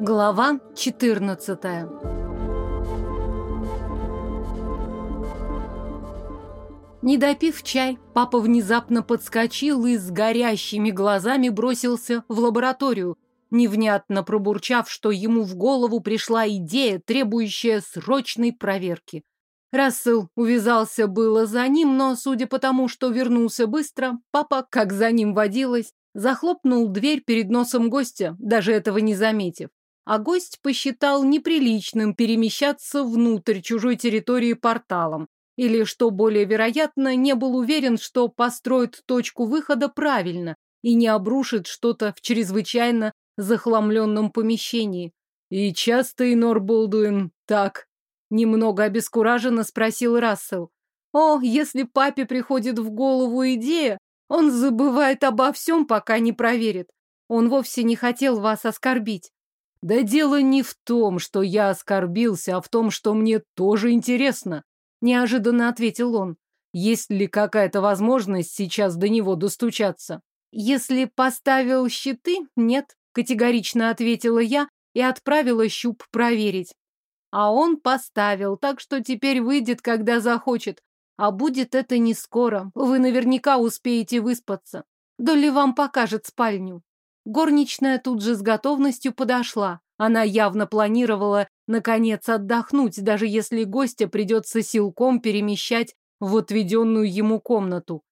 Глава 14 Не допив чай, папа внезапно подскочил и с горящими глазами бросился в лабораторию, невнятно пробурчав, что ему в голову пришла идея, требующая срочной проверки. Рассел увязался было за ним, но, судя по тому, что вернулся быстро, папа, как за ним водилось, захлопнул дверь перед носом гостя, даже этого не заметив. А гость посчитал неприличным перемещаться внутрь чужой территории порталом, или, что более вероятно, не был уверен, что построит точку выхода правильно и не обрушит что-то в чрезвычайно захламленном помещении. И часто Инор Болдуин так Немного обескураженно спросил Рассел. О, если папе приходит в голову идея, он забывает обо всем, пока не проверит. Он вовсе не хотел вас оскорбить. Да дело не в том, что я оскорбился, а в том, что мне тоже интересно. Неожиданно ответил он. Есть ли какая-то возможность сейчас до него достучаться? Если поставил щиты, нет, категорично ответила я и отправила щуп проверить. А он поставил, так что теперь выйдет, когда захочет. А будет это не скоро. Вы наверняка успеете выспаться. Долли вам покажет спальню. Горничная тут же с готовностью подошла. Она явно планировала, наконец, отдохнуть, даже если гостя придется силком перемещать в отведенную ему комнату.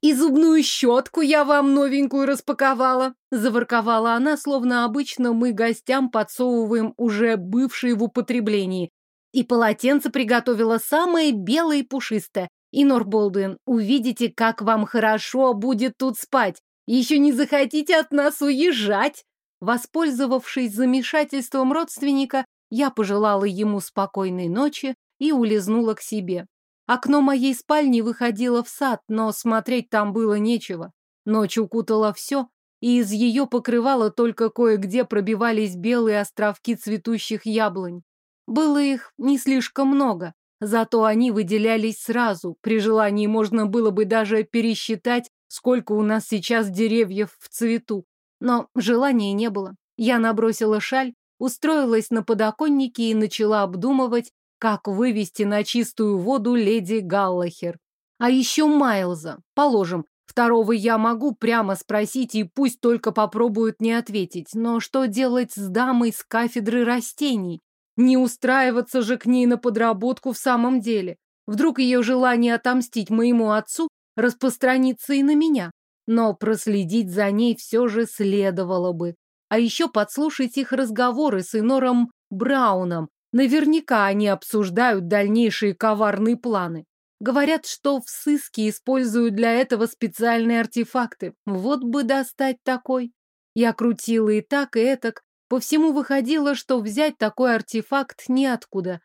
«И зубную щетку я вам новенькую распаковала!» Заворковала она, словно обычно мы гостям подсовываем уже бывшие в употреблении. И полотенце приготовила самое белое и пушистое. И, Норболдуин, увидите, как вам хорошо будет тут спать. Еще не захотите от нас уезжать!» Воспользовавшись замешательством родственника, я пожелала ему спокойной ночи и улизнула к себе. Окно моей спальни выходило в сад, но смотреть там было нечего. Ночь укутала все, и из ее покрывала только кое-где пробивались белые островки цветущих яблонь. Было их не слишком много, зато они выделялись сразу. При желании можно было бы даже пересчитать, сколько у нас сейчас деревьев в цвету. Но желания не было. Я набросила шаль, устроилась на подоконнике и начала обдумывать, как вывести на чистую воду леди Галлахер. А еще Майлза. Положим, второго я могу прямо спросить, и пусть только попробуют не ответить. Но что делать с дамой с кафедры растений? Не устраиваться же к ней на подработку в самом деле. Вдруг ее желание отомстить моему отцу распространится и на меня. Но проследить за ней все же следовало бы. А еще подслушать их разговоры с Инором Брауном, Наверняка они обсуждают дальнейшие коварные планы. Говорят, что в сыске используют для этого специальные артефакты. Вот бы достать такой. Я крутила и так, и этак. По всему выходило, что взять такой артефакт неоткуда.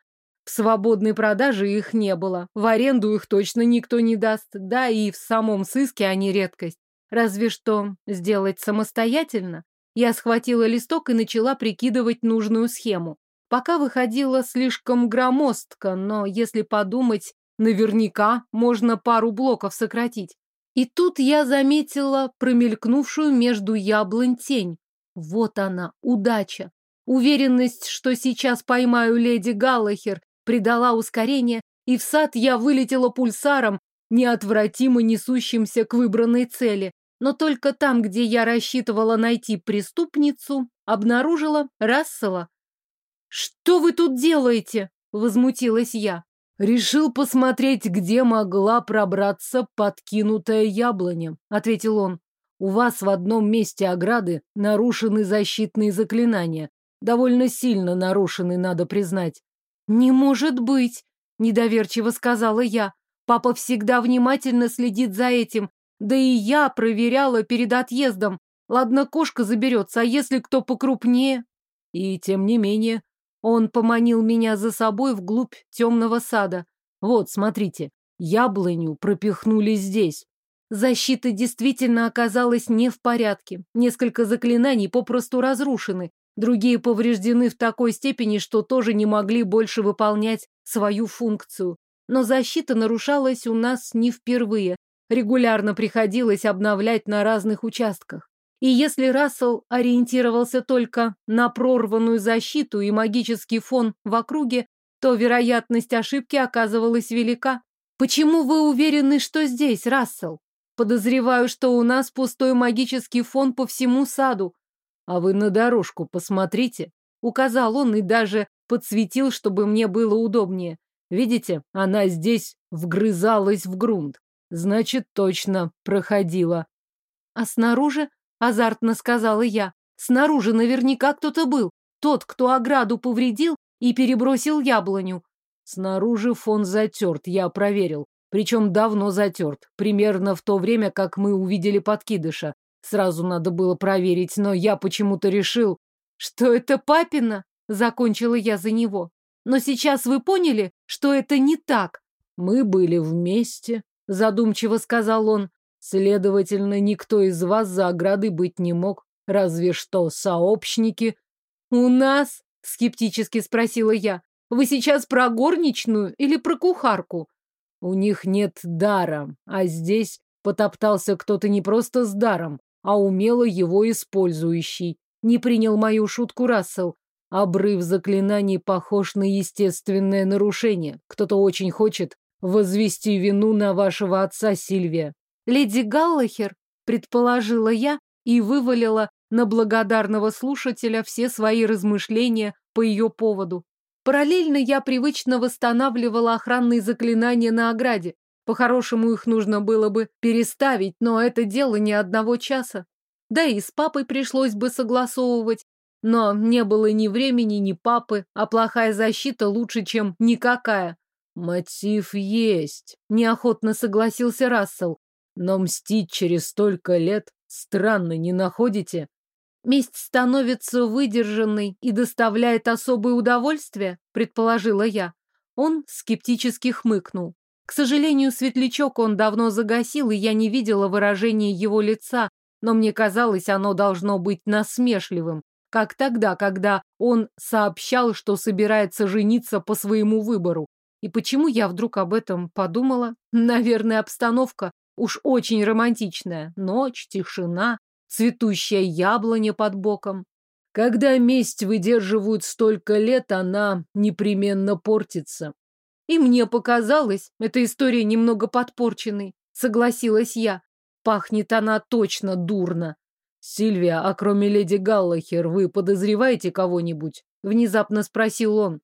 В свободной продаже их не было. В аренду их точно никто не даст. Да и в самом сыске они редкость. Разве что сделать самостоятельно. Я схватила листок и начала прикидывать нужную схему. Пока выходило слишком громоздко, но если подумать, наверняка можно пару блоков сократить. И тут я заметила промелькнувшую между яблонь тень. Вот она, удача. Уверенность, что сейчас поймаю леди Галлахер, придала ускорение, и в сад я вылетела пульсаром, неотвратимо несущимся к выбранной цели. Но только там, где я рассчитывала найти преступницу, обнаружила Рассела. «Что вы тут делаете?» — возмутилась я. «Решил посмотреть, где могла пробраться подкинутая яблоня», — ответил он. «У вас в одном месте ограды нарушены защитные заклинания. Довольно сильно нарушены, надо признать». «Не может быть!» — недоверчиво сказала я. «Папа всегда внимательно следит за этим. Да и я проверяла перед отъездом. Ладно, кошка заберется, а если кто покрупнее?» «И тем не менее, он поманил меня за собой вглубь темного сада. Вот, смотрите, яблоню пропихнули здесь. Защита действительно оказалась не в порядке. Несколько заклинаний попросту разрушены, другие повреждены в такой степени, что тоже не могли больше выполнять свою функцию. Но защита нарушалась у нас не впервые. Регулярно приходилось обновлять на разных участках. И если Рассел ориентировался только на прорванную защиту и магический фон в округе, то вероятность ошибки оказывалась велика. Почему вы уверены, что здесь, Рассел? Подозреваю, что у нас пустой магический фон по всему саду. А вы на дорожку посмотрите. Указал он и даже подсветил, чтобы мне было удобнее. Видите, она здесь вгрызалась в грунт. Значит, точно проходила. А снаружи, азартно сказала я, снаружи наверняка кто-то был. Тот, кто ограду повредил и перебросил яблоню. Снаружи фон затерт, я проверил. Причем давно затерт. Примерно в то время, как мы увидели подкидыша. Сразу надо было проверить, но я почему-то решил, что это папина. Закончила я за него. Но сейчас вы поняли, что это не так. Мы были вместе, задумчиво сказал он. Следовательно, никто из вас за оградой быть не мог. Разве что сообщники. У нас? Скептически спросила я. Вы сейчас про горничную или про кухарку? У них нет дара, а здесь потоптался кто-то не просто с даром, а умело его использующий. Не принял мою шутку Рассел. Обрыв заклинаний похож на естественное нарушение. Кто-то очень хочет возвести вину на вашего отца Сильвия. Леди Галлахер, предположила я и вывалила на благодарного слушателя все свои размышления по ее поводу. Параллельно я привычно восстанавливала охранные заклинания на ограде. По-хорошему их нужно было бы переставить, но это дело не одного часа. Да и с папой пришлось бы согласовывать. Но не было ни времени, ни папы, а плохая защита лучше, чем никакая. Мотив есть, неохотно согласился Рассел. Но мстить через столько лет странно, не находите? Месть становится выдержанной и доставляет особое удовольствие, предположила я. Он скептически хмыкнул. К сожалению, светлячок он давно загасил, и я не видела выражения его лица, но мне казалось, оно должно быть насмешливым, как тогда, когда он сообщал, что собирается жениться по своему выбору. И почему я вдруг об этом подумала? Наверное, обстановка уж очень романтичная. Ночь, тишина, цветущая яблоня под боком. Когда месть выдерживают столько лет, она непременно портится. И мне показалось, эта история немного подпорченной, согласилась я. Пахнет она точно дурно. Сильвия, а кроме леди Галлахер, вы подозреваете кого-нибудь? Внезапно спросил он.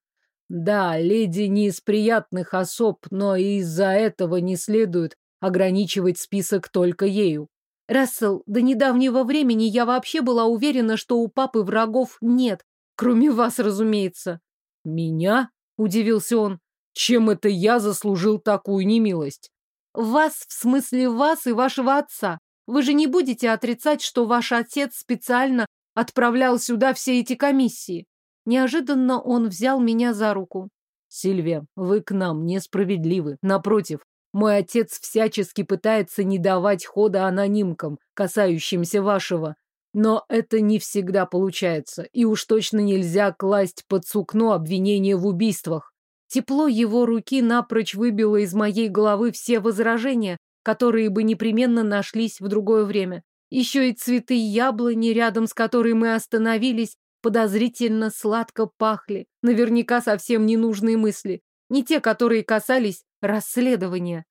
Да, леди не из приятных особ, но из-за этого не следует ограничивать список только ею. Рассел, до недавнего времени я вообще была уверена, что у папы врагов нет, кроме вас, разумеется. Меня? Удивился он. Чем это я заслужил такую немилость? Вас, в смысле вас и вашего отца. Вы же не будете отрицать, что ваш отец специально отправлял сюда все эти комиссии. Неожиданно он взял меня за руку. Сильвия, вы к нам несправедливы. Напротив, мой отец всячески пытается не давать хода анонимкам, касающимся вашего. Но это не всегда получается, и уж точно нельзя класть под сукно обвинения в убийствах. Тепло его руки напрочь выбило из моей головы все возражения, которые бы непременно нашлись в другое время. Еще и цветы яблони, рядом с которой мы остановились, подозрительно сладко пахли. Наверняка совсем ненужные мысли. Не те, которые касались расследования.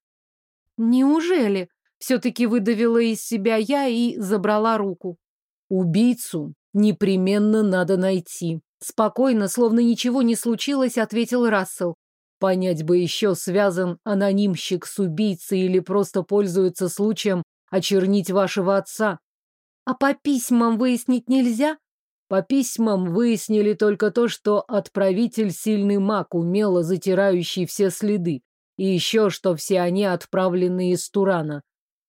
Неужели? Все-таки выдавила из себя я и забрала руку. Убийцу непременно надо найти. Спокойно, словно ничего не случилось, ответил Рассел. Понять бы еще, связан анонимщик с убийцей или просто пользуется случаем очернить вашего отца. А по письмам выяснить нельзя? По письмам выяснили только то, что отправитель сильный маг, умело затирающий все следы. И еще, что все они отправлены из Турана.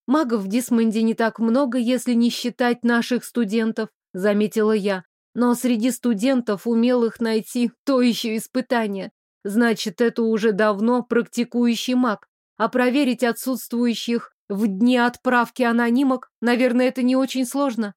Магов в Дисмонде не так много, если не считать наших студентов, заметила я. Но среди студентов умелых найти то еще испытание. Значит, это уже давно практикующий маг. А проверить отсутствующих в дни отправки анонимок, наверное, это не очень сложно.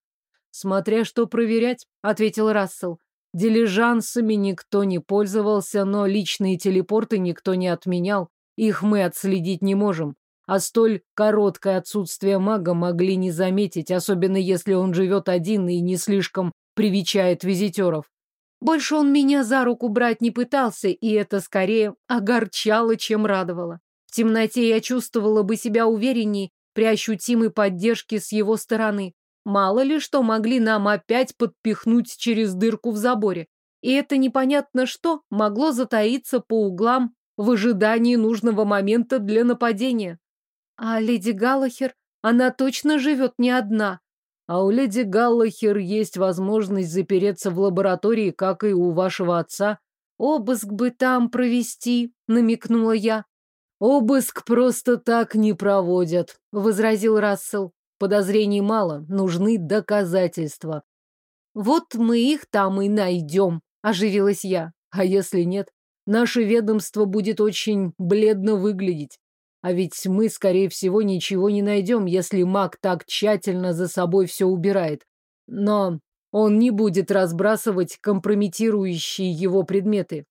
Смотря что проверять, ответил Рассел. Дилижансами никто не пользовался, но личные телепорты никто не отменял. Их мы отследить не можем. а столь короткое отсутствие мага могли не заметить, особенно если он живет один и не слишком привечает визитеров. Больше он меня за руку брать не пытался, и это скорее огорчало, чем радовало. В темноте я чувствовала бы себя уверенней при ощутимой поддержке с его стороны. Мало ли что могли нам опять подпихнуть через дырку в заборе. И это непонятно что могло затаиться по углам в ожидании нужного момента для нападения. А леди Галлахер, она точно живет не одна. А у леди Галлахер есть возможность запереться в лаборатории, как и у вашего отца. Обыск бы там провести, намекнула я. Обыск просто так не проводят, возразил Рассел. Подозрений мало, нужны доказательства. Вот мы их там и найдем, оживилась я. А если нет, наше ведомство будет очень бледно выглядеть. А ведь мы, скорее всего, ничего не найдем, если маг так тщательно за собой все убирает. Но он не будет разбрасывать компрометирующие его предметы.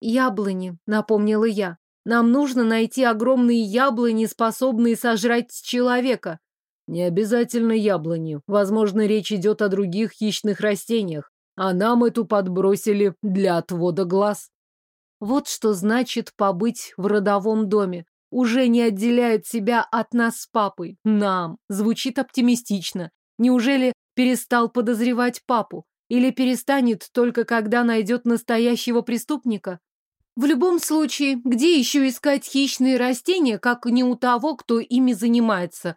«Яблони», — напомнила я. «Нам нужно найти огромные яблони, способные сожрать человека». «Не обязательно яблони. Возможно, речь идет о других хищных растениях, а нам эту подбросили для отвода глаз». Вот что значит побыть в родовом доме уже не отделяет себя от нас с папой. Нам. Звучит оптимистично. Неужели перестал подозревать папу? Или перестанет только когда найдет настоящего преступника? В любом случае, где еще искать хищные растения, как не у того, кто ими занимается?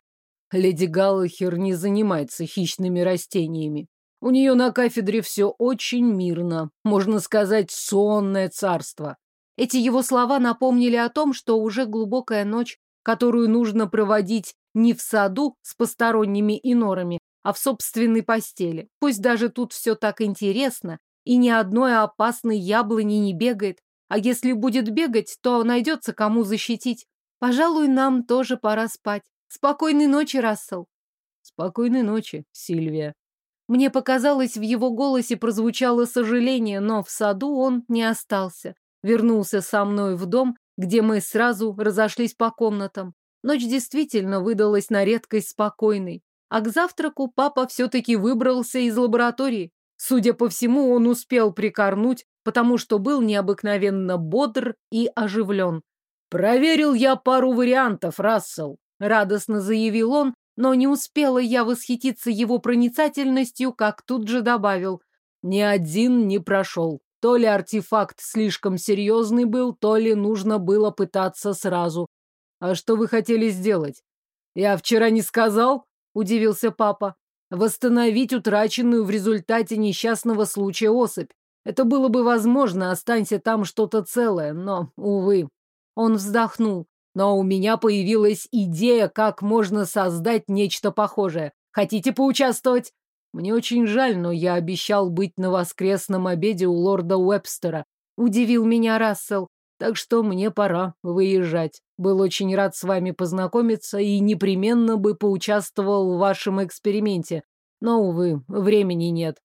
Леди Галлахер не занимается хищными растениями. У нее на кафедре все очень мирно. Можно сказать, сонное царство. Эти его слова напомнили о том, что уже глубокая ночь, которую нужно проводить не в саду с посторонними инорами, а в собственной постели. Пусть даже тут все так интересно, и ни одной опасной яблони не бегает. А если будет бегать, то найдется кому защитить. Пожалуй, нам тоже пора спать. Спокойной ночи, Рассел. Спокойной ночи, Сильвия. Мне показалось, в его голосе прозвучало сожаление, но в саду он не остался вернулся со мной в дом, где мы сразу разошлись по комнатам. Ночь действительно выдалась на редкость спокойной. А к завтраку папа все-таки выбрался из лаборатории. Судя по всему, он успел прикорнуть, потому что был необыкновенно бодр и оживлен. «Проверил я пару вариантов, Рассел», — радостно заявил он, но не успела я восхититься его проницательностью, как тут же добавил. «Ни один не прошел. То ли артефакт слишком серьезный был, то ли нужно было пытаться сразу. А что вы хотели сделать? Я вчера не сказал, удивился папа. Восстановить утраченную в результате несчастного случая особь. Это было бы возможно, останься там что-то целое, но, увы. Он вздохнул. Но у меня появилась идея, как можно создать нечто похожее. Хотите поучаствовать? Мне очень жаль, но я обещал быть на воскресном обеде у лорда Уэбстера. Удивил меня Рассел. Так что мне пора выезжать. Был очень рад с вами познакомиться и непременно бы поучаствовал в вашем эксперименте. Но, увы, времени нет.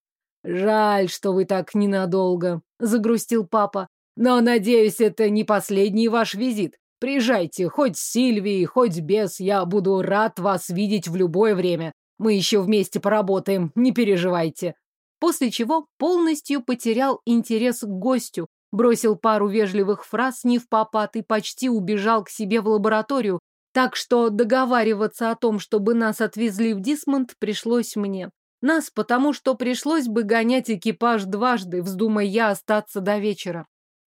Жаль, что вы так ненадолго, загрустил папа. Но, надеюсь, это не последний ваш визит. Приезжайте, хоть с Сильвией, хоть без, я буду рад вас видеть в любое время. Мы еще вместе поработаем, не переживайте. После чего полностью потерял интерес к гостю, бросил пару вежливых фраз не в попад и почти убежал к себе в лабораторию, так что договариваться о том, чтобы нас отвезли в Дисмонд, пришлось мне. Нас, потому что пришлось бы гонять экипаж дважды, вздумая я остаться до вечера.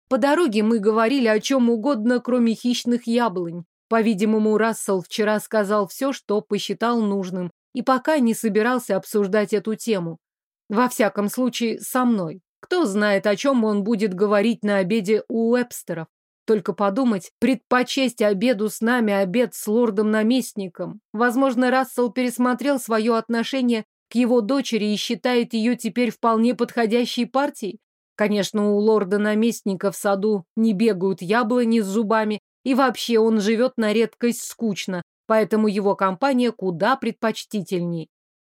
По дороге мы говорили о чем угодно, кроме хищных яблонь. По-видимому, Рассел вчера сказал все, что посчитал нужным, и пока не собирался обсуждать эту тему. Во всяком случае, со мной. Кто знает, о чем он будет говорить на обеде у Уэбстеров. Только подумать, предпочесть обеду с нами обед с лордом-наместником. Возможно, Рассел пересмотрел свое отношение к его дочери и считает ее теперь вполне подходящей партией. Конечно, у лорда-наместника в саду не бегают яблони с зубами, и вообще он живет на редкость скучно, поэтому его компания куда предпочтительней.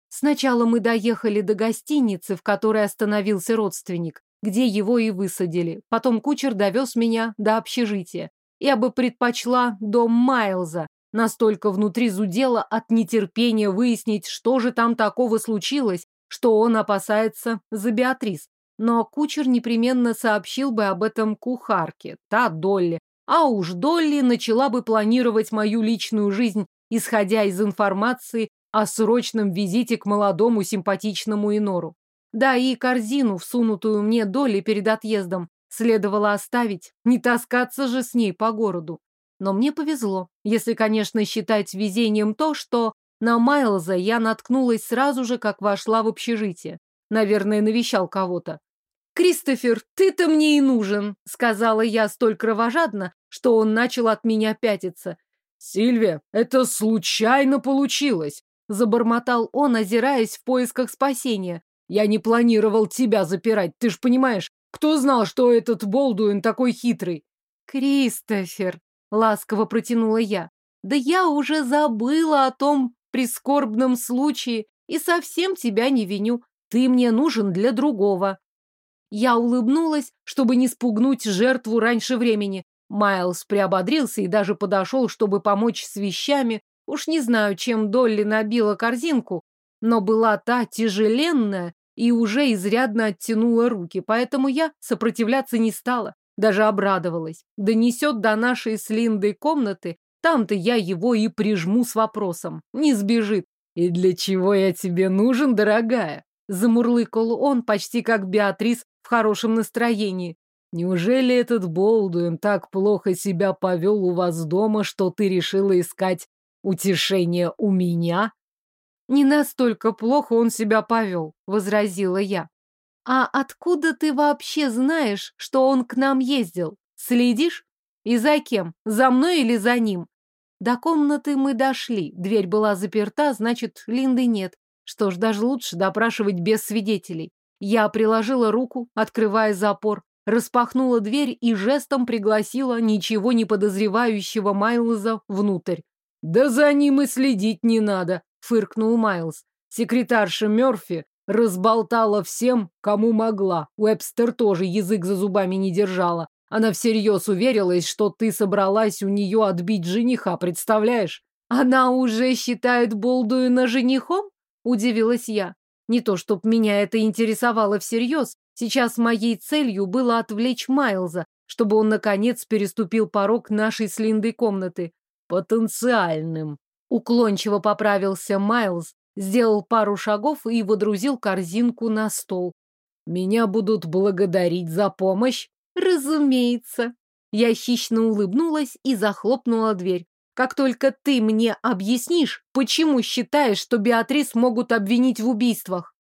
Сначала мы доехали до гостиницы, в которой остановился родственник, где его и высадили. Потом кучер довез меня до общежития. Я бы предпочла дом Майлза, Настолько внутри зудело от нетерпения выяснить, что же там такого случилось, что он опасается за Беатрис. Но кучер непременно сообщил бы об этом кухарке, та Долли. А уж Долли начала бы планировать мою личную жизнь, исходя из информации о срочном визите к молодому симпатичному инору. Да и корзину, всунутую мне Долли перед отъездом, следовало оставить, не таскаться же с ней по городу. Но мне повезло, если, конечно, считать везением то, что на Майлза я наткнулась сразу же, как вошла в общежитие. Наверное, навещал кого-то. «Кристофер, ты-то мне и нужен», — сказала я столь кровожадно, что он начал от меня пятиться. «Сильвия, это случайно получилось», — забормотал он, озираясь в поисках спасения. «Я не планировал тебя запирать, ты ж понимаешь, кто знал, что этот Болдуин такой хитрый?» «Кристофер», Ласково протянула я. Да я уже забыла о том прискорбном случае и совсем тебя не виню. Ты мне нужен для другого. Я улыбнулась, чтобы не спугнуть жертву раньше времени. Майлз приободрился и даже подошел, чтобы помочь с вещами. Уж не знаю, чем Долли набила корзинку, но была та тяжеленная и уже изрядно оттянула руки, поэтому я сопротивляться не стала. Даже обрадовалась. Донесет до нашей с Линдой комнаты, там-то я его и прижму с вопросом. Не сбежит. «И для чего я тебе нужен, дорогая?» Замурлыкал он почти как Беатрис в хорошем настроении. «Неужели этот Болдуин так плохо себя повел у вас дома, что ты решила искать утешение у меня?» «Не настолько плохо он себя повел», — возразила я. «А откуда ты вообще знаешь, что он к нам ездил? Следишь? И за кем? За мной или за ним?» До комнаты мы дошли. Дверь была заперта, значит, Линды нет. Что ж, даже лучше допрашивать без свидетелей. Я приложила руку, открывая запор, распахнула дверь и жестом пригласила ничего не подозревающего Майлза внутрь. «Да за ним и следить не надо», — фыркнул Майлз. «Секретарша Мёрфи Разболтала всем, кому могла. Уэбстер тоже язык за зубами не держала. Она всерьез уверилась, что ты собралась у нее отбить жениха, представляешь? Она уже считает Болдуина женихом? Удивилась я. Не то, чтоб меня это интересовало всерьез. Сейчас моей целью было отвлечь Майлза, чтобы он, наконец, переступил порог нашей с Линдой комнаты. Потенциальным. Уклончиво поправился Майлз, сделал пару шагов и водрузил корзинку на стол. «Меня будут благодарить за помощь?» «Разумеется». Я хищно улыбнулась и захлопнула дверь. «Как только ты мне объяснишь, почему считаешь, что Беатрис могут обвинить в убийствах?»